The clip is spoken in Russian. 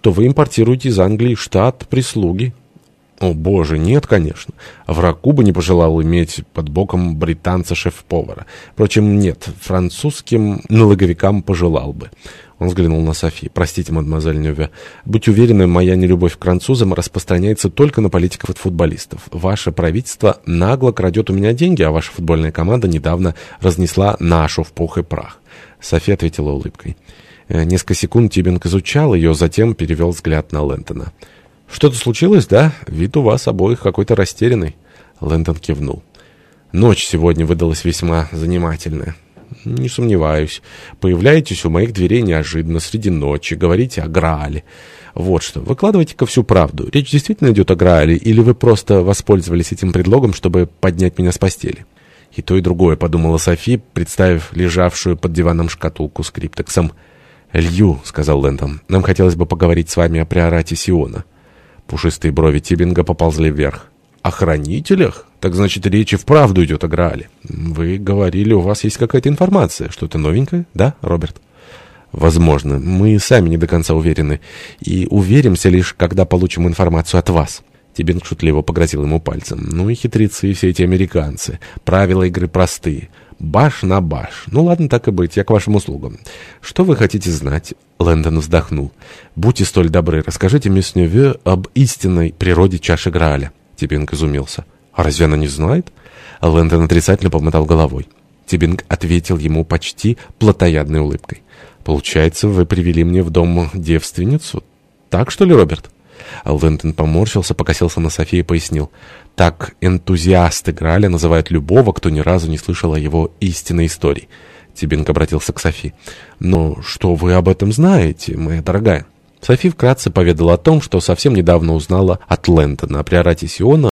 что вы импортируете из Англии штат прислуги. О, боже, нет, конечно. Врагу бы не пожелал иметь под боком британца-шеф-повара. Впрочем, нет, французским налоговикам пожелал бы. Он взглянул на Софи. «Простите, мадемуазель Нюве, будь уверены, моя нелюбовь к французам распространяется только на политиков и футболистов. Ваше правительство нагло крадет у меня деньги, а ваша футбольная команда недавно разнесла нашу в пух и прах». Софи ответила улыбкой. Э, несколько секунд Тибинг изучал ее, затем перевел взгляд на Лэнтона. «Что-то случилось, да? Вид у вас обоих какой-то растерянный». Лэндон кивнул. «Ночь сегодня выдалась весьма занимательная». «Не сомневаюсь. Появляетесь у моих дверей неожиданно, среди ночи, говорите о Граале. Вот что, выкладывайте-ка всю правду. Речь действительно идет о Граале, или вы просто воспользовались этим предлогом, чтобы поднять меня с постели?» И то, и другое, подумала Софи, представив лежавшую под диваном шкатулку с криптексом. «Лью», — сказал Лэндон, — «нам хотелось бы поговорить с вами о приорате Сиона». Пушистые брови Тибинга поползли вверх. «О хранителях? Так значит, речь и вправду идет о Граале. Вы говорили, у вас есть какая-то информация. Что-то новенькое, да, Роберт?» «Возможно. Мы сами не до конца уверены. И уверимся лишь, когда получим информацию от вас». Тибинг шутливо погрозил ему пальцем. «Ну и хитрецы все эти американцы. Правила игры простые. Баш на баш. Ну ладно, так и быть, я к вашим услугам. Что вы хотите знать?» Лэндон вздохнул. «Будьте столь добры, расскажите мисс Неве об истинной природе чаши Грааля». Тибинг изумился. «А разве она не знает?» Лэндон отрицательно помотал головой. Тибинг ответил ему почти плотоядной улыбкой. «Получается, вы привели мне в дом девственницу? Так что ли, Роберт?» Лэндон поморщился, покосился на Софию и пояснил. Так энтузиасты Граля называют любого, кто ни разу не слышал о его истинной истории. Тибинг обратился к Софи. «Но что вы об этом знаете, моя дорогая?» Софи вкратце поведала о том, что совсем недавно узнала от Лэндона о приорате Сиона,